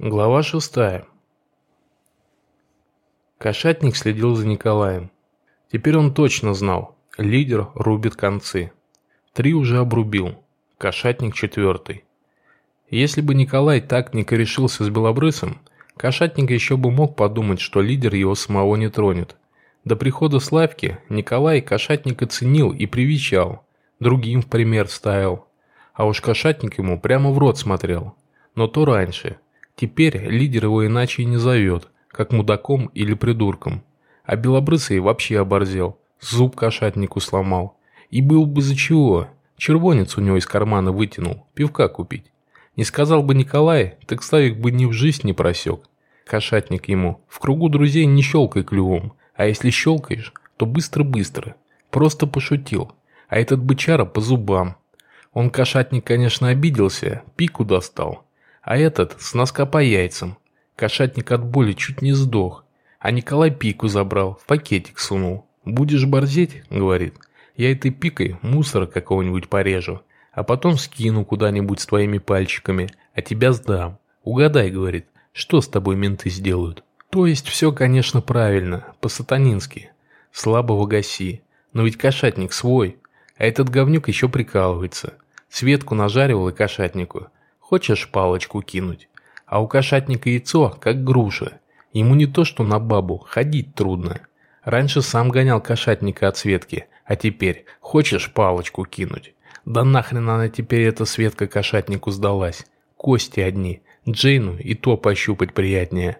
Глава шестая. Кошатник следил за Николаем. Теперь он точно знал, лидер рубит концы. Три уже обрубил, кошатник четвертый. Если бы Николай так не корешился с Белобрысом, кошатник еще бы мог подумать, что лидер его самого не тронет. До прихода Славки Николай кошатник оценил и привечал, другим в пример ставил. А уж кошатник ему прямо в рот смотрел. Но то раньше – Теперь лидер его иначе и не зовет, как мудаком или придурком. А Белобрысый вообще оборзел, зуб кошатнику сломал. И был бы за чего. Червонец у него из кармана вытянул, пивка купить. Не сказал бы Николай, так Славик бы ни в жизнь не просек. Кошатник ему, в кругу друзей не щелкай клювом, а если щелкаешь, то быстро-быстро. Просто пошутил. А этот бычара по зубам. Он кошатник, конечно, обиделся, пику достал. А этот с носка по яйцам. Кошатник от боли чуть не сдох. А Николай пику забрал, в пакетик сунул. «Будешь борзеть?» – говорит. «Я этой пикой мусора какого-нибудь порежу, а потом скину куда-нибудь с твоими пальчиками, а тебя сдам. Угадай», – говорит, – «что с тобой менты сделают?» То есть все, конечно, правильно, по-сатанински. Слабого гаси. Но ведь кошатник свой. А этот говнюк еще прикалывается. Светку нажаривал и кошатнику. Хочешь палочку кинуть? А у кошатника яйцо, как груша. Ему не то что на бабу, ходить трудно. Раньше сам гонял кошатника от Светки, а теперь хочешь палочку кинуть? Да нахрен она теперь эта Светка кошатнику сдалась. Кости одни, Джейну и то пощупать приятнее.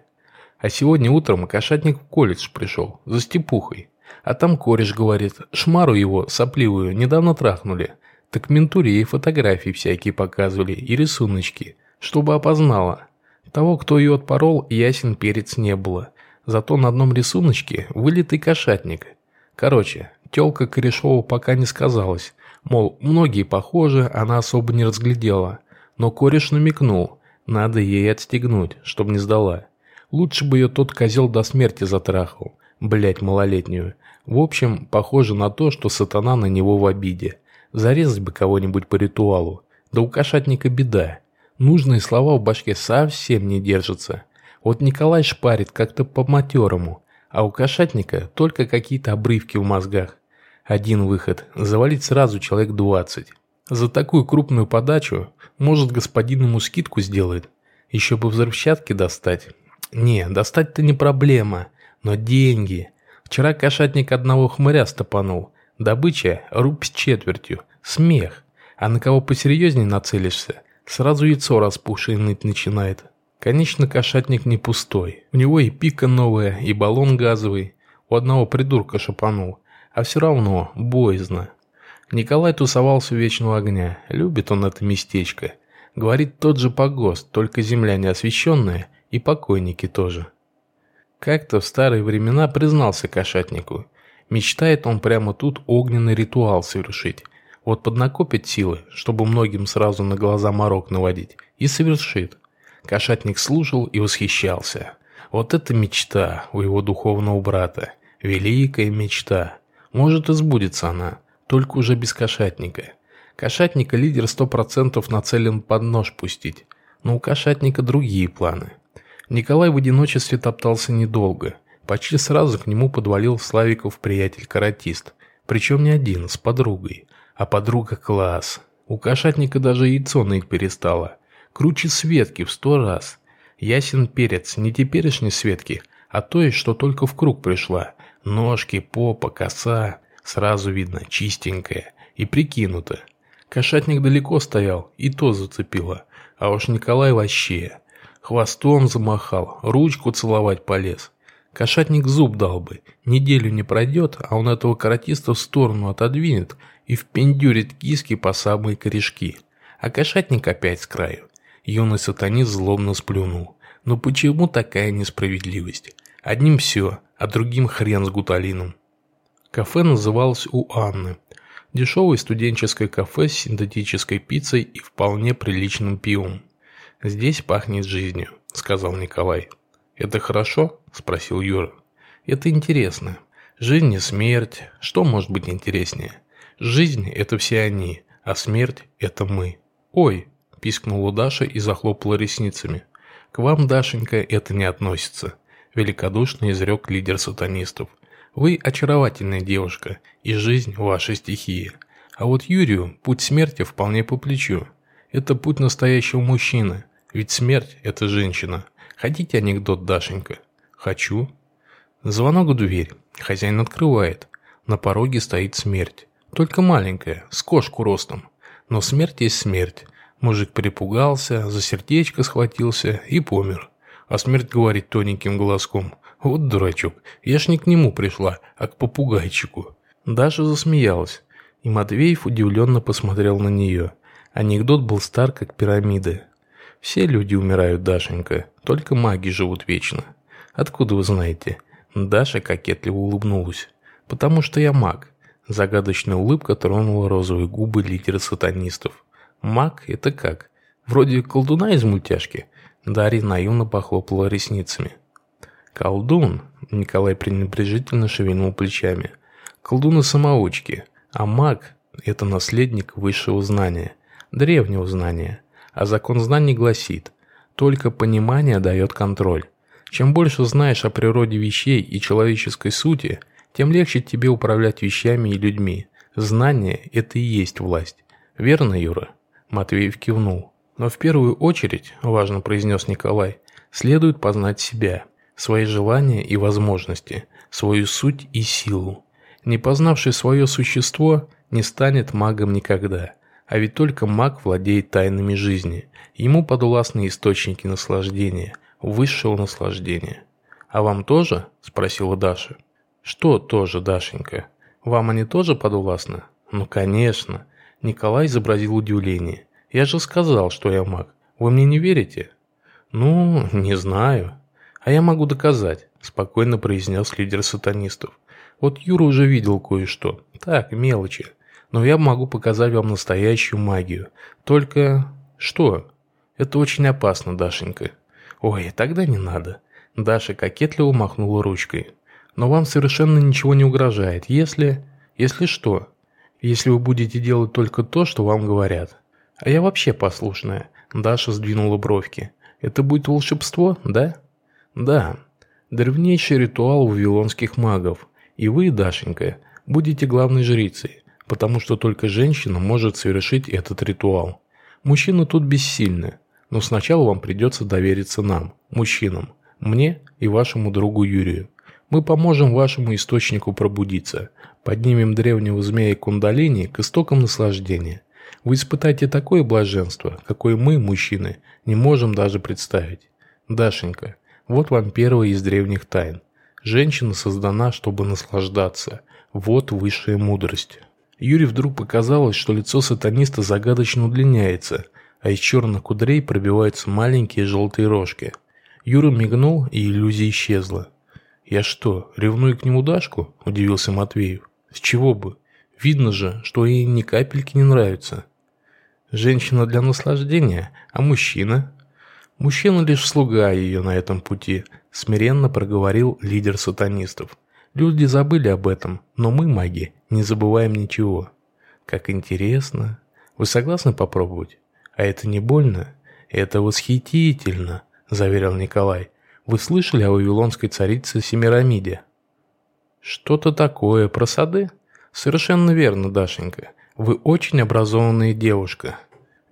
А сегодня утром кошатник в колледж пришел, за степухой. А там кореш говорит, шмару его, сопливую, недавно трахнули. Так ментуре ей фотографии всякие показывали и рисуночки, чтобы опознала. Того, кто ее отпорол, ясен перец не было. Зато на одном рисуночке вылитый кошатник. Короче, тёлка Корешова пока не сказалась. Мол, многие похожи, она особо не разглядела. Но кореш намекнул, надо ей отстегнуть, чтобы не сдала. Лучше бы ее тот козел до смерти затрахал, блять малолетнюю. В общем, похоже на то, что сатана на него в обиде. Зарезать бы кого-нибудь по ритуалу. Да у кошатника беда. Нужные слова в башке совсем не держатся. Вот Николай шпарит как-то по-матерому, а у кошатника только какие-то обрывки в мозгах. Один выход – завалить сразу человек 20. За такую крупную подачу, может, господин ему скидку сделает. Еще бы взрывчатки достать. Не, достать-то не проблема, но деньги. Вчера кошатник одного хмыря стопанул, Добыча – рубь с четвертью. Смех. А на кого посерьезнее нацелишься, сразу яйцо распухшее ныть начинает. Конечно, кошатник не пустой. У него и пика новая, и баллон газовый. У одного придурка шапанул. А все равно боязно. Николай тусовался у вечного огня. Любит он это местечко. Говорит тот же погост, только земля не освещенная, и покойники тоже. Как-то в старые времена признался кошатнику. Мечтает он прямо тут огненный ритуал совершить. Вот поднакопит силы, чтобы многим сразу на глаза морок наводить, и совершит. Кошатник слушал и восхищался. Вот это мечта у его духовного брата. Великая мечта. Может и сбудется она, только уже без кошатника. Кошатника лидер сто процентов нацелен под нож пустить. Но у кошатника другие планы. Николай в одиночестве топтался недолго – Почти сразу к нему подвалил Славиков приятель-каратист. Причем не один, с подругой. А подруга класс. У кошатника даже яйцо ныть перестало. Круче Светки в сто раз. Ясен перец, не теперешней Светки, а той, что только в круг пришла. Ножки, попа, коса. Сразу видно, чистенькая. И прикинута. Кошатник далеко стоял, и то зацепило. А уж Николай вообще. Хвостом замахал, ручку целовать полез. Кошатник зуб дал бы. Неделю не пройдет, а он этого каратиста в сторону отодвинет и впендюрит киски по самые корешки. А кошатник опять с краю. Юный сатанист злобно сплюнул. Но почему такая несправедливость? Одним все, а другим хрен с гуталином. Кафе называлось у Анны. Дешевое студенческое кафе с синтетической пиццей и вполне приличным пивом. «Здесь пахнет жизнью», — сказал Николай. «Это хорошо?» – спросил Юра. «Это интересно. Жизнь и смерть. Что может быть интереснее? Жизнь – это все они, а смерть – это мы». «Ой!» – пискнула Даша и захлопала ресницами. К вам, Дашенька, это не относится, великодушно изрек лидер сатанистов. Вы очаровательная девушка, и жизнь ваша стихия. А вот Юрию путь смерти вполне по плечу. Это путь настоящего мужчины, ведь смерть – это женщина. Хотите анекдот, Дашенька? Хочу. Звонок в дверь. Хозяин открывает. На пороге стоит смерть. Только маленькая, с кошку ростом. Но смерть есть смерть. Мужик перепугался, за сердечко схватился и помер. А смерть говорит тоненьким голоском. Вот дурачок, я ж не к нему пришла, а к попугайчику. Даша засмеялась, и Матвеев удивленно посмотрел на нее. Анекдот был стар, как пирамиды. Все люди умирают, Дашенька, только маги живут вечно. Откуда вы знаете? Даша кокетливо улыбнулась. Потому что я маг. Загадочная улыбка тронула розовые губы лидера сатанистов. Маг – это как? Вроде колдуна из мультяшки? Дарья наивно похлопала ресницами. «Колдун?» – Николай пренебрежительно шевельнул плечами. «Колдуны-самоучки, а маг – это наследник высшего знания, древнего знания. А закон знаний гласит, только понимание дает контроль. Чем больше знаешь о природе вещей и человеческой сути, тем легче тебе управлять вещами и людьми. Знание – это и есть власть. Верно, Юра?» Матвеев кивнул. «Но в первую очередь, важно произнес Николай, следует познать себя» свои желания и возможности, свою суть и силу. Не познавший свое существо не станет магом никогда, а ведь только маг владеет тайнами жизни, ему подвластны источники наслаждения, высшего наслаждения. «А вам тоже?» – спросила Даша. «Что тоже, Дашенька? Вам они тоже подвластны?» «Ну, конечно!» Николай изобразил удивление. «Я же сказал, что я маг. Вы мне не верите?» «Ну, не знаю», «А я могу доказать», – спокойно произнес лидер сатанистов. «Вот Юра уже видел кое-что. Так, мелочи. Но я могу показать вам настоящую магию. Только... что? Это очень опасно, Дашенька». «Ой, тогда не надо». Даша кокетливо махнула ручкой. «Но вам совершенно ничего не угрожает, если... если что? Если вы будете делать только то, что вам говорят. А я вообще послушная». Даша сдвинула бровки. «Это будет волшебство, да?» Да, древнейший ритуал вавилонских магов. И вы, Дашенька, будете главной жрицей, потому что только женщина может совершить этот ритуал. Мужчины тут бессильны, но сначала вам придется довериться нам, мужчинам, мне и вашему другу Юрию. Мы поможем вашему источнику пробудиться, поднимем древнего змея кундалини к истокам наслаждения. Вы испытаете такое блаженство, какое мы, мужчины, не можем даже представить. Дашенька, вот вам первая из древних тайн. Женщина создана, чтобы наслаждаться. Вот высшая мудрость. Юре вдруг показалось, что лицо сатаниста загадочно удлиняется, а из черных кудрей пробиваются маленькие желтые рожки. Юра мигнул, и иллюзия исчезла. «Я что, ревную к нему Дашку?» – удивился Матвеев. «С чего бы? Видно же, что ей ни капельки не нравится». «Женщина для наслаждения, а мужчина?» Мужчина лишь слуга ее на этом пути, смиренно проговорил лидер сатанистов. Люди забыли об этом, но мы, маги, не забываем ничего. Как интересно. Вы согласны попробовать? А это не больно? Это восхитительно, заверил Николай. Вы слышали о вавилонской царице Семирамиде? Что-то такое про сады? Совершенно верно, Дашенька. Вы очень образованная девушка.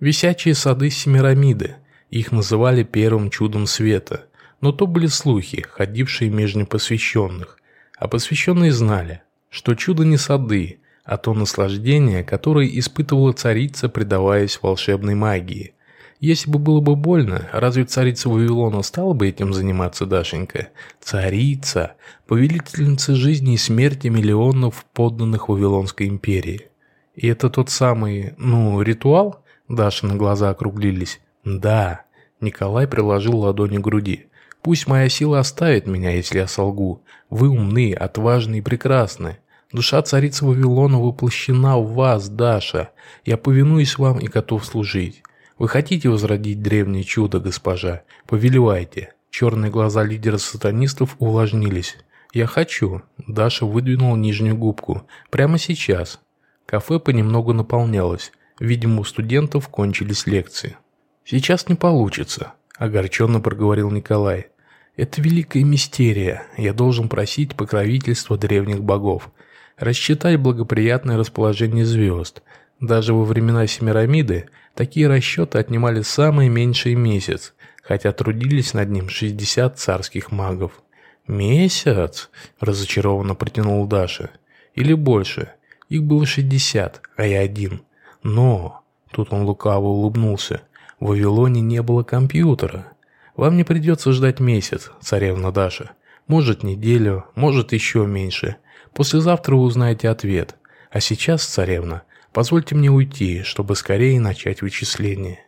Висячие сады Семирамиды – их называли первым чудом света, но то были слухи, ходившие между посвященных. А посвященные знали, что чудо не сады, а то наслаждение, которое испытывала царица, предаваясь волшебной магии. Если бы было бы больно, разве царица Вавилона стала бы этим заниматься, Дашенька? Царица, повелительница жизни и смерти миллионов подданных Вавилонской империи. И это тот самый, ну, ритуал? Дашины глаза округлились. Да, Николай приложил ладони к груди. Пусть моя сила оставит меня, если я солгу. Вы умны, отважны и прекрасны. Душа царицы Вавилона воплощена в вас, Даша. Я повинуюсь вам и готов служить. Вы хотите возродить древнее чудо, госпожа? Повелевайте. Черные глаза лидера сатанистов увлажнились. «Я хочу». Даша выдвинула нижнюю губку. «Прямо сейчас». Кафе понемногу наполнялось. Видимо, у студентов кончились лекции. «Сейчас не получится». огорченно проговорил Николай. Это великая мистерия. Я должен просить покровительства древних богов. Рассчитать благоприятное расположение звезд. Даже во времена Семирамиды такие расчеты отнимали самый меньший месяц, хотя трудились над ним 60 царских магов. «Месяц?» – разочарованно протянул Даша. «Или больше. Их было 60, а я один. Но...» – тут он лукаво улыбнулся. «В Вавилоне не было компьютера. Вам не придется ждать месяц, царевна Даша. Может, неделю, может, еще меньше. Послезавтра вы узнаете ответ. А сейчас, царевна, позвольте мне уйти, чтобы скорее начать вычисление».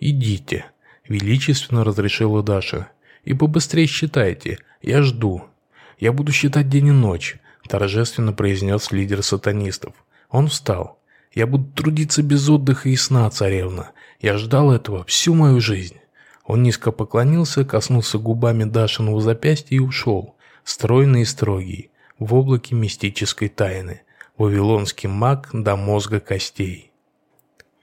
«Идите», – величественно разрешила Даша. «И побыстрее считайте, я жду. Я буду считать день и ночь», – торжественно произнес лидер сатанистов. Он встал. «Я буду трудиться без отдыха и сна, царевна. Я ждал этого всю мою жизнь». Он низко поклонился, коснулся губами Дашиного запястья и ушел, стройный и строгий, в облаке мистической тайны. Вавилонский маг до мозга костей.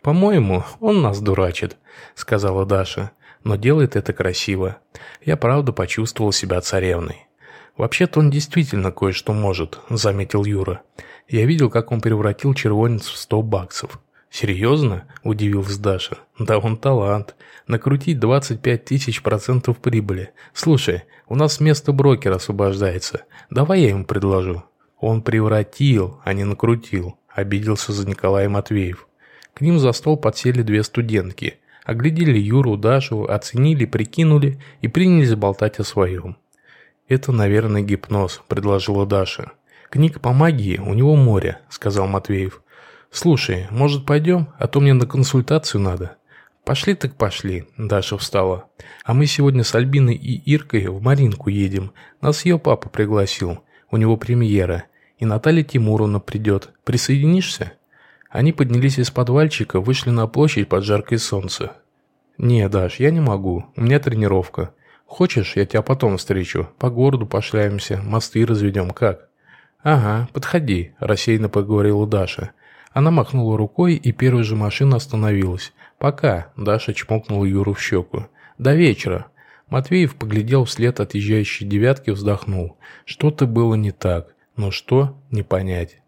«По-моему, он нас дурачит», — сказала Даша, — «но делает это красиво. Я правда почувствовал себя царевной». «Вообще-то он действительно кое-что может», — заметил Юра. «Я видел, как он превратил червонец в сто баксов. «Серьезно?» – удивилась Даша. «Да он талант. Накрутить 25 тысяч процентов прибыли. Слушай, у нас место брокера освобождается. Давай я ему предложу». «Он превратил, а не накрутил», – обиделся за Николая Матвеев. К ним за стол подсели две студентки. Оглядели Юру, Дашу, оценили, прикинули и принялись болтать о своем. «Это, наверное, гипноз», – предложила Даша. «Книга по магии, у него море», – сказал Матвеев. «Слушай, может, пойдем? А то мне на консультацию надо». «Пошли так пошли», – Даша встала. «А мы сегодня с Альбиной и Иркой в Маринку едем. Нас ее папа пригласил. У него премьера. И Наталья Тимуровна придет. Присоединишься?» Они поднялись из подвальчика, вышли на площадь под жаркое солнце. «Не, Даш, я не могу. У меня тренировка. Хочешь, я тебя потом встречу? По городу пошляемся, мосты разведем. Как?» «Ага, подходи», – рассеянно поговорила Даша. Она махнула рукой, и первая же машина остановилась. «Пока», – Даша чмокнула Юру в щеку. «До вечера». Матвеев поглядел вслед отъезжающей девятки, вздохнул. Что-то было не так, но что – не понять.